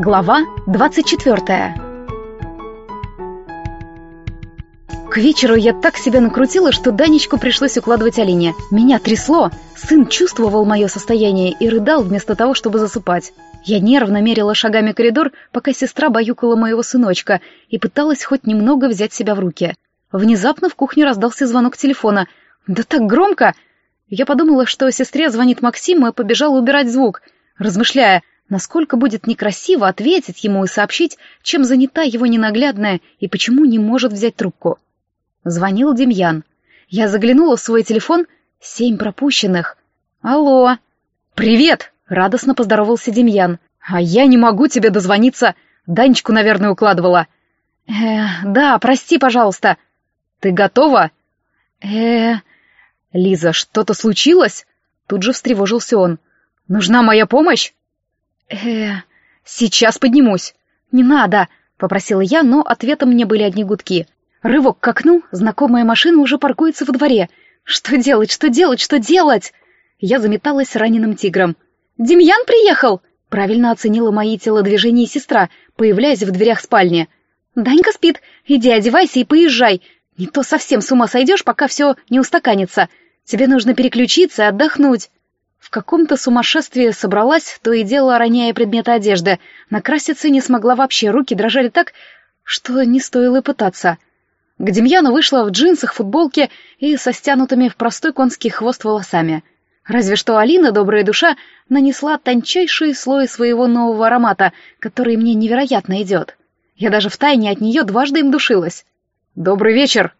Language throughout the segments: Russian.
Глава 24 К вечеру я так себя накрутила, что Данечку пришлось укладывать Алине. Меня трясло. Сын чувствовал мое состояние и рыдал вместо того, чтобы засыпать. Я нервно мерила шагами коридор, пока сестра баюкала моего сыночка и пыталась хоть немного взять себя в руки. Внезапно в кухне раздался звонок телефона. Да так громко! Я подумала, что сестре звонит Максим, и побежала убирать звук, размышляя, насколько будет некрасиво ответить ему и сообщить, чем занята его ненаглядная и почему не может взять трубку. Звонил Демьян. Я заглянула в свой телефон. Семь пропущенных. «Алло!» «Привет!» — радостно поздоровался Демьян. «А я не могу тебе дозвониться. Данечку, наверное, укладывала». «Э, да, прости, пожалуйста». «Ты готова?» «Э, «Лиза, что-то случилось?» Тут же встревожился он. «Нужна моя помощь?» Э сейчас поднимусь». «Не надо», — попросила я, но ответом мне были одни гудки. Рывок к окну, знакомая машина уже паркуется во дворе. «Что делать, что делать, что делать?» Я заметалась раненым тигром. «Демьян приехал!» — правильно оценила мои телодвижения сестра, появляясь в дверях спальни. «Данька спит. Иди одевайся и поезжай. Не то совсем с ума сойдешь, пока все не устаканится. Тебе нужно переключиться и отдохнуть. В каком-то сумасшествии собралась, то и дело роняя предметы одежды. Накраситься не смогла вообще, руки дрожали так, что не стоило пытаться. К Демьяну вышла в джинсах, футболке и со стянутыми в простой конский хвост волосами. Разве что Алина, добрая душа, нанесла тончайший слой своего нового аромата, который мне невероятно идет. Я даже втайне от нее дважды им душилась. «Добрый вечер!»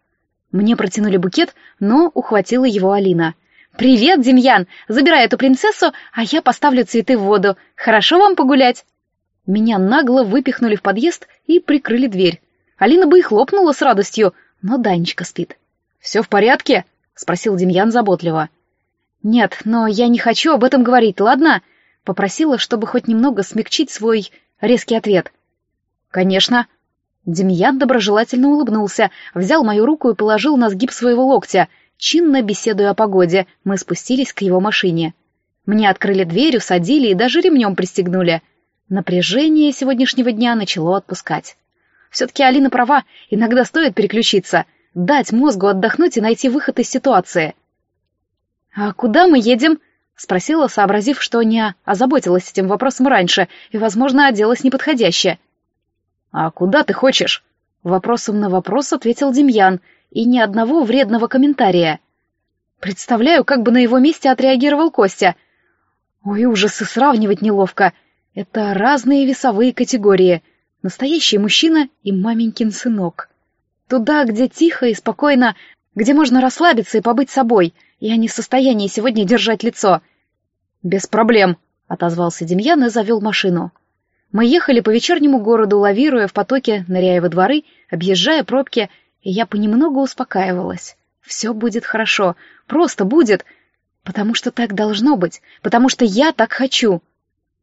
Мне протянули букет, но ухватила его Алина. «Привет, Демьян! Забирай эту принцессу, а я поставлю цветы в воду. Хорошо вам погулять?» Меня нагло выпихнули в подъезд и прикрыли дверь. Алина бы и хлопнула с радостью, но Данечка спит. «Все в порядке?» — спросил Демьян заботливо. «Нет, но я не хочу об этом говорить, ладно?» — попросила, чтобы хоть немного смягчить свой резкий ответ. «Конечно», Демьян доброжелательно улыбнулся, взял мою руку и положил на сгиб своего локтя. Чинно беседуя о погоде, мы спустились к его машине. Мне открыли дверь, усадили и даже ремнем пристегнули. Напряжение сегодняшнего дня начало отпускать. Все-таки Алина права, иногда стоит переключиться, дать мозгу отдохнуть и найти выход из ситуации. «А куда мы едем?» — спросила, сообразив, что не озаботилась этим вопросом раньше и, возможно, оделась неподходяще. «А куда ты хочешь?» Вопросом на вопрос ответил Демьян, и ни одного вредного комментария. Представляю, как бы на его месте отреагировал Костя. Ой, ужасы, сравнивать неловко. Это разные весовые категории. Настоящий мужчина и маменькин сынок. Туда, где тихо и спокойно, где можно расслабиться и побыть собой. Я не в состоянии сегодня держать лицо. «Без проблем», — отозвался Демьян и завел машину. Мы ехали по вечернему городу, лавируя в потоке, ныряя во дворы, объезжая пробки, и я понемногу успокаивалась. Все будет хорошо, просто будет, потому что так должно быть, потому что я так хочу.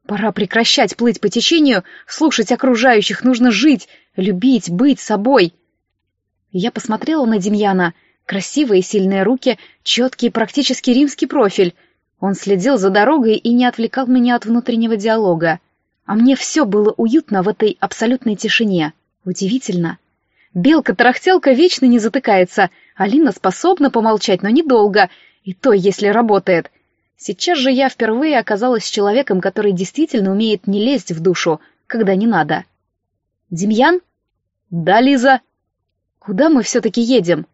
Пора прекращать плыть по течению, слушать окружающих, нужно жить, любить, быть собой. Я посмотрела на Демьяна. Красивые сильные руки, четкий, практически римский профиль. Он следил за дорогой и не отвлекал меня от внутреннего диалога. А мне все было уютно в этой абсолютной тишине. Удивительно. Белка-тарахтелка вечно не затыкается. Алина способна помолчать, но недолго. И то, если работает. Сейчас же я впервые оказалась человеком, который действительно умеет не лезть в душу, когда не надо. «Демьян?» «Да, Лиза». «Куда мы все-таки едем?»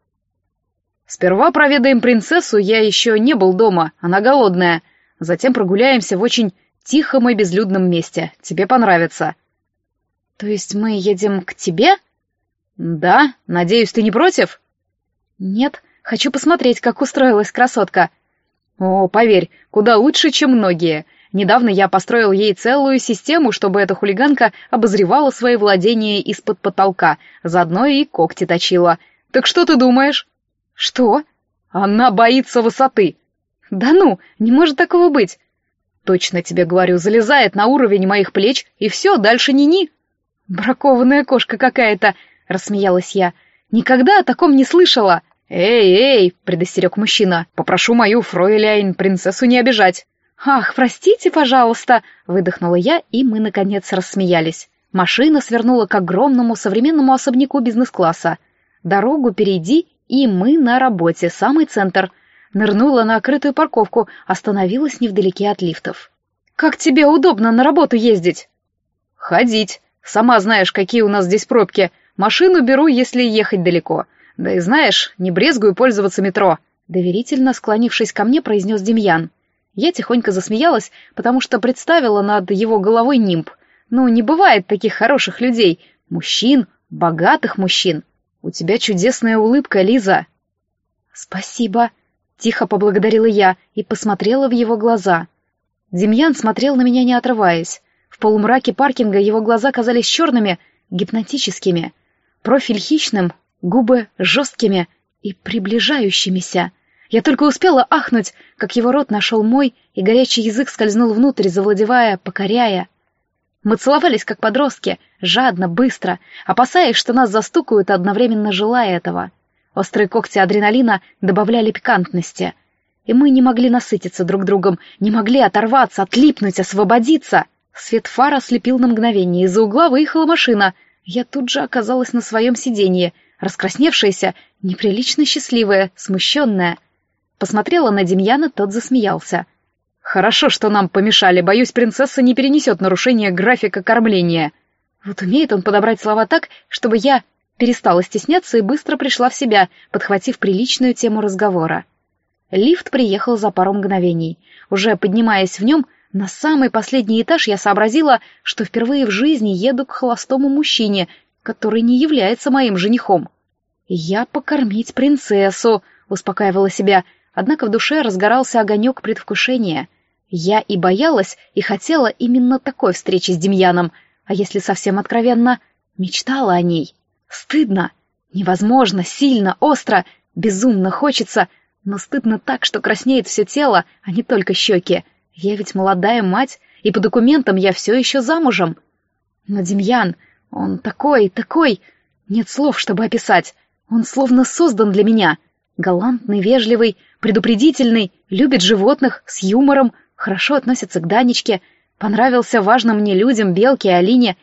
«Сперва проведаем принцессу, я еще не был дома, она голодная. Затем прогуляемся в очень тихом и безлюдном месте. Тебе понравится». «То есть мы едем к тебе?» «Да, надеюсь, ты не против?» «Нет, хочу посмотреть, как устроилась красотка». «О, поверь, куда лучше, чем многие. Недавно я построил ей целую систему, чтобы эта хулиганка обозревала свои владения из-под потолка, заодно и когти точила. Так что ты думаешь?» «Что?» «Она боится высоты». «Да ну, не может такого быть. Точно тебе говорю, залезает на уровень моих плеч, и все, дальше ни-ни. Бракованная кошка какая-то, рассмеялась я. Никогда о таком не слышала. Эй, эй, предостерег мужчина, попрошу мою фройляйн принцессу не обижать. «Ах, простите, пожалуйста!» — выдохнула я, и мы, наконец, рассмеялись. Машина свернула к огромному современному особняку бизнес-класса. Дорогу перейди, и мы на работе, самый центр. Нырнула на открытую парковку, остановилась невдалеке от лифтов. «Как тебе удобно на работу ездить?» «Ходить. Сама знаешь, какие у нас здесь пробки. Машину беру, если ехать далеко. Да и знаешь, не брезгую пользоваться метро», — доверительно склонившись ко мне, произнес Демьян. Я тихонько засмеялась, потому что представила над его головой нимб. Ну, не бывает таких хороших людей, мужчин, богатых мужчин. У тебя чудесная улыбка, Лиза. Спасибо, тихо поблагодарила я и посмотрела в его глаза. Демьян смотрел на меня, не отрываясь. В полумраке паркинга его глаза казались черными, гипнотическими. Профиль хищным, губы жесткими и приближающимися. Я только успела ахнуть, как его рот нашел мой, и горячий язык скользнул внутрь, завладевая, покоряя. Мы целовались, как подростки, жадно, быстро, опасаясь, что нас застукают, одновременно желая этого. Острые когти адреналина добавляли пикантности. И мы не могли насытиться друг другом, не могли оторваться, отлипнуть, освободиться. Свет фара слепил на мгновение, из-за угла выехала машина. Я тут же оказалась на своем сиденье, раскрасневшаяся, неприлично счастливая, смущенная — Посмотрела на Демьяна, тот засмеялся. «Хорошо, что нам помешали. Боюсь, принцесса не перенесет нарушение графика кормления». Вот умеет он подобрать слова так, чтобы я перестала стесняться и быстро пришла в себя, подхватив приличную тему разговора. Лифт приехал за пару мгновений. Уже поднимаясь в нем, на самый последний этаж я сообразила, что впервые в жизни еду к холостому мужчине, который не является моим женихом. «Я покормить принцессу», — успокаивала себя, — Однако в душе разгорался огонек предвкушения. Я и боялась, и хотела именно такой встречи с Демьяном, а если совсем откровенно, мечтала о ней. Стыдно, невозможно, сильно, остро, безумно хочется, но стыдно так, что краснеет все тело, а не только щеки. Я ведь молодая мать, и по документам я все еще замужем. Но Демьян, он такой, такой... Нет слов, чтобы описать. Он словно создан для меня. Галантный, вежливый, предупредительный, любит животных, с юмором, хорошо относится к Данечке, понравился важным мне людям, Белке и Алине.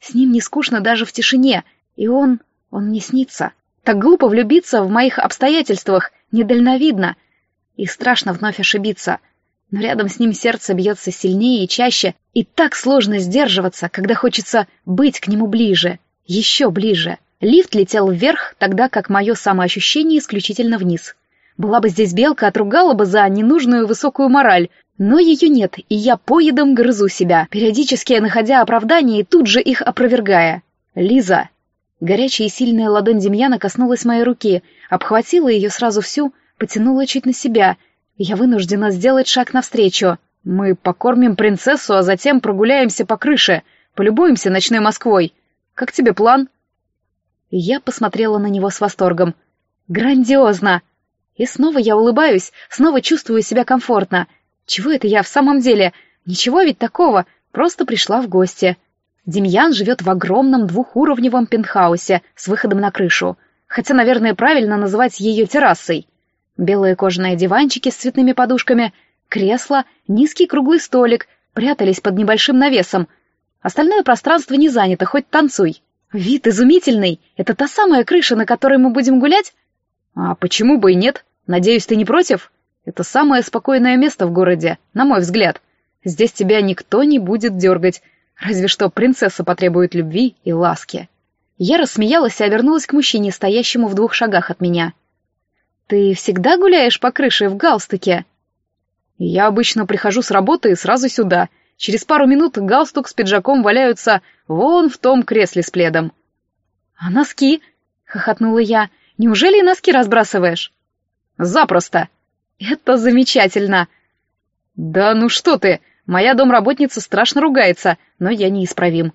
С ним не скучно даже в тишине, и он... он мне снится. Так глупо влюбиться в моих обстоятельствах, недальновидно. И страшно вновь ошибиться. Но рядом с ним сердце бьется сильнее и чаще, и так сложно сдерживаться, когда хочется быть к нему ближе, еще ближе. Лифт летел вверх, тогда как мое самоощущение исключительно вниз. Была бы здесь белка, отругала бы за ненужную высокую мораль, но ее нет, и я поедом грызу себя, периодически находя оправдания и тут же их опровергая. «Лиза!» Горячая и сильная ладонь Демьяна коснулась моей руки, обхватила ее сразу всю, потянула чуть на себя. Я вынуждена сделать шаг навстречу. Мы покормим принцессу, а затем прогуляемся по крыше, полюбуемся ночной Москвой. Как тебе план?» Я посмотрела на него с восторгом. «Грандиозно!» И снова я улыбаюсь, снова чувствую себя комфортно. Чего это я в самом деле? Ничего ведь такого, просто пришла в гости. Демьян живет в огромном двухуровневом пентхаусе с выходом на крышу. Хотя, наверное, правильно называть ее террасой. Белые кожаные диванчики с цветными подушками, кресло, низкий круглый столик прятались под небольшим навесом. Остальное пространство не занято, хоть танцуй. Вид изумительный. Это та самая крыша, на которой мы будем гулять? А почему бы и нет? Надеюсь, ты не против? Это самое спокойное место в городе, на мой взгляд. Здесь тебя никто не будет дергать, разве что принцесса потребует любви и ласки. Я рассмеялась и обернулась к мужчине, стоящему в двух шагах от меня. «Ты всегда гуляешь по крыше в галстуке?» «Я обычно прихожу с работы и сразу сюда. Через пару минут галстук с пиджаком валяются вон в том кресле с пледом». «А носки?» — хохотнула я. «Неужели и носки разбрасываешь?» Запросто. Это замечательно. Да ну что ты, моя домработница страшно ругается, но я неисправим.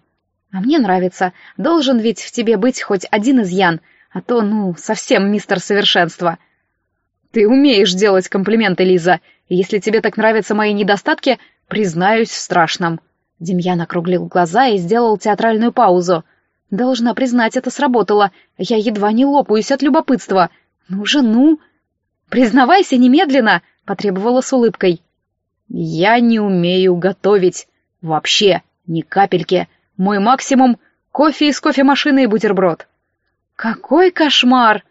А мне нравится. Должен ведь в тебе быть хоть один изъян, а то, ну, совсем мистер совершенство. Ты умеешь делать комплименты, Лиза. Если тебе так нравятся мои недостатки, признаюсь в страшном. Демьян округлил глаза и сделал театральную паузу. Должна признать, это сработало. Я едва не лопаюсь от любопытства. Ну же, ну... «Признавайся немедленно!» — потребовала с улыбкой. «Я не умею готовить. Вообще, ни капельки. Мой максимум — кофе из кофемашины и бутерброд». «Какой кошмар!»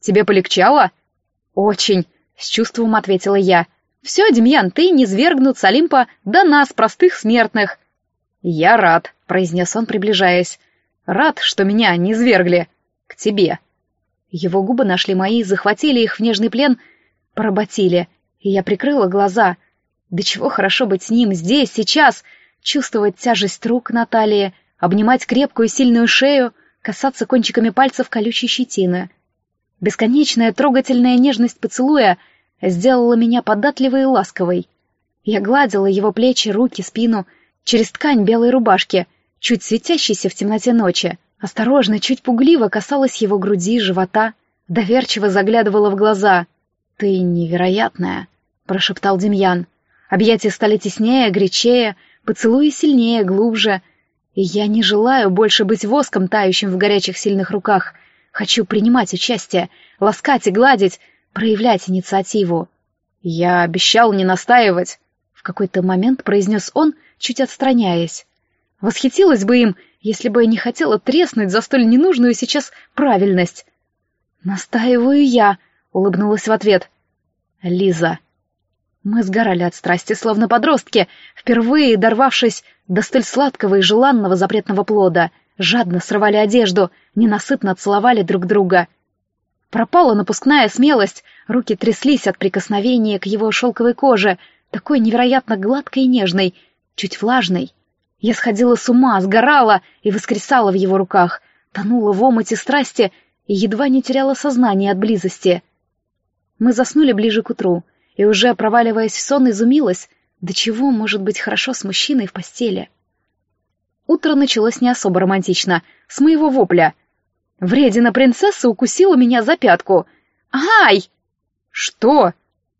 «Тебе полегчало?» «Очень», — с чувством ответила я. «Все, Демьян, ты не свергнут с Олимпа до нас, простых смертных». «Я рад», — произнес он, приближаясь. «Рад, что меня не свергли. К тебе». Его губы нашли мои, захватили их в нежный плен, поработили, и я прикрыла глаза. Да чего хорошо быть с ним здесь, сейчас, чувствовать тяжесть рук на талии, обнимать крепкую сильную шею, касаться кончиками пальцев колючей щетины. Бесконечная трогательная нежность поцелуя сделала меня податливой и ласковой. Я гладила его плечи, руки, спину, через ткань белой рубашки, чуть светящейся в темноте ночи. Осторожно, чуть пугливо касалась его груди, живота, доверчиво заглядывала в глаза. «Ты невероятная», — прошептал Демьян. Объятия стали теснее, горячее, поцелуи сильнее, глубже. И я не желаю больше быть воском, тающим в горячих сильных руках. Хочу принимать участие, ласкать и гладить, проявлять инициативу. Я обещал не настаивать. В какой-то момент произнес он, чуть отстраняясь. Восхитилась бы им, если бы я не хотела треснуть за столь ненужную сейчас правильность. «Настаиваю я», — улыбнулась в ответ. «Лиза». Мы сгорали от страсти, словно подростки, впервые дорвавшись до столь сладкого и желанного запретного плода, жадно срывали одежду, ненасытно целовали друг друга. Пропала напускная смелость, руки тряслись от прикосновения к его шелковой коже, такой невероятно гладкой и нежной, чуть влажной. Я сходила с ума, сгорала и воскресала в его руках, тонула в омуте страсти и едва не теряла сознание от близости. Мы заснули ближе к утру, и уже проваливаясь в сон, изумилась, до чего может быть хорошо с мужчиной в постели. Утро началось не особо романтично, с моего вопля. Вредина принцесса укусила меня за пятку. «Ай!» «Что?»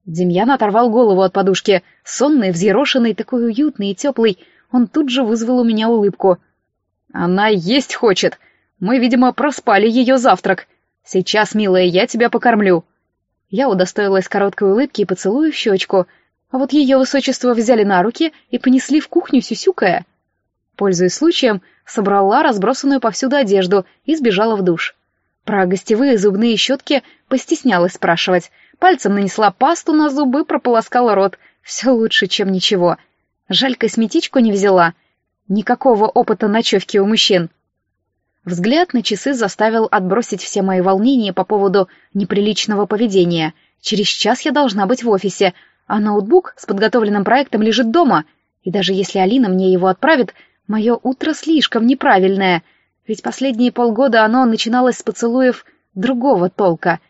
Демьян оторвал голову от подушки, сонный, взъерошенный, такой уютный и теплый, он тут же вызвал у меня улыбку. «Она есть хочет. Мы, видимо, проспали ее завтрак. Сейчас, милая, я тебя покормлю». Я удостоилась короткой улыбки и поцелуя в щечку, а вот ее высочество взяли на руки и понесли в кухню сюсюкая. Пользуясь случаем, собрала разбросанную повсюду одежду и сбежала в душ. Про гостевые зубные щетки постеснялась спрашивать. Пальцем нанесла пасту на зубы, прополоскала рот. Все лучше, чем ничего — Жаль, косметичку не взяла. Никакого опыта ночевки у мужчин. Взгляд на часы заставил отбросить все мои волнения по поводу неприличного поведения. Через час я должна быть в офисе, а ноутбук с подготовленным проектом лежит дома. И даже если Алина мне его отправит, мое утро слишком неправильное, ведь последние полгода оно начиналось с поцелуев другого толка.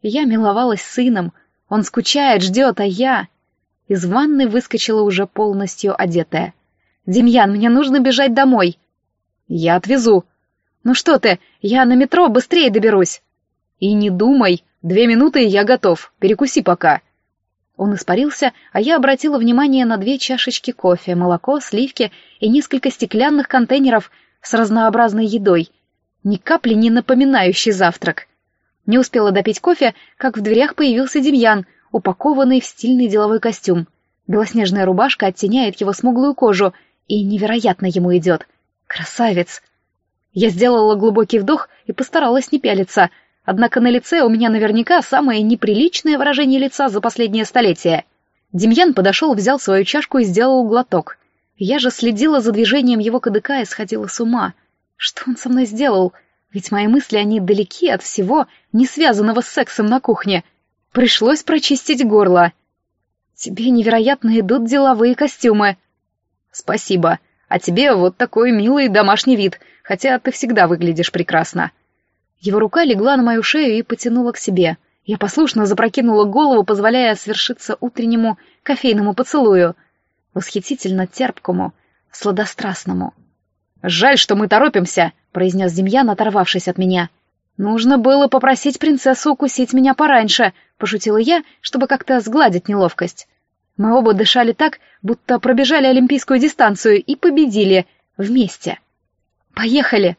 Я миловалась сыном, он скучает, ждет, а я... Из ванны выскочила уже полностью одетая. «Демьян, мне нужно бежать домой!» «Я отвезу!» «Ну что ты, я на метро быстрее доберусь!» «И не думай! Две минуты, и я готов. Перекуси пока!» Он испарился, а я обратила внимание на две чашечки кофе, молоко, сливки и несколько стеклянных контейнеров с разнообразной едой. Ни капли не напоминающий завтрак. Не успела допить кофе, как в дверях появился Демьян — упакованный в стильный деловой костюм. Белоснежная рубашка оттеняет его смуглую кожу и невероятно ему идет. Красавец! Я сделала глубокий вдох и постаралась не пялиться, однако на лице у меня наверняка самое неприличное выражение лица за последнее столетие. Демьян подошел, взял свою чашку и сделал глоток. Я же следила за движением его кадыка и сходила с ума. Что он со мной сделал? Ведь мои мысли, они далеки от всего, не связанного с сексом на кухне — Пришлось прочистить горло. Тебе невероятно идут деловые костюмы. Спасибо. А тебе вот такой милый домашний вид, хотя ты всегда выглядишь прекрасно. Его рука легла на мою шею и потянула к себе. Я послушно запрокинула голову, позволяя свершиться утреннему кофейному поцелую. Восхитительно терпкому, сладострастному. «Жаль, что мы торопимся», — произнес Демьян, оторвавшись от меня. «Нужно было попросить принцессу укусить меня пораньше», — пошутила я, чтобы как-то сгладить неловкость. Мы оба дышали так, будто пробежали олимпийскую дистанцию и победили вместе. «Поехали!»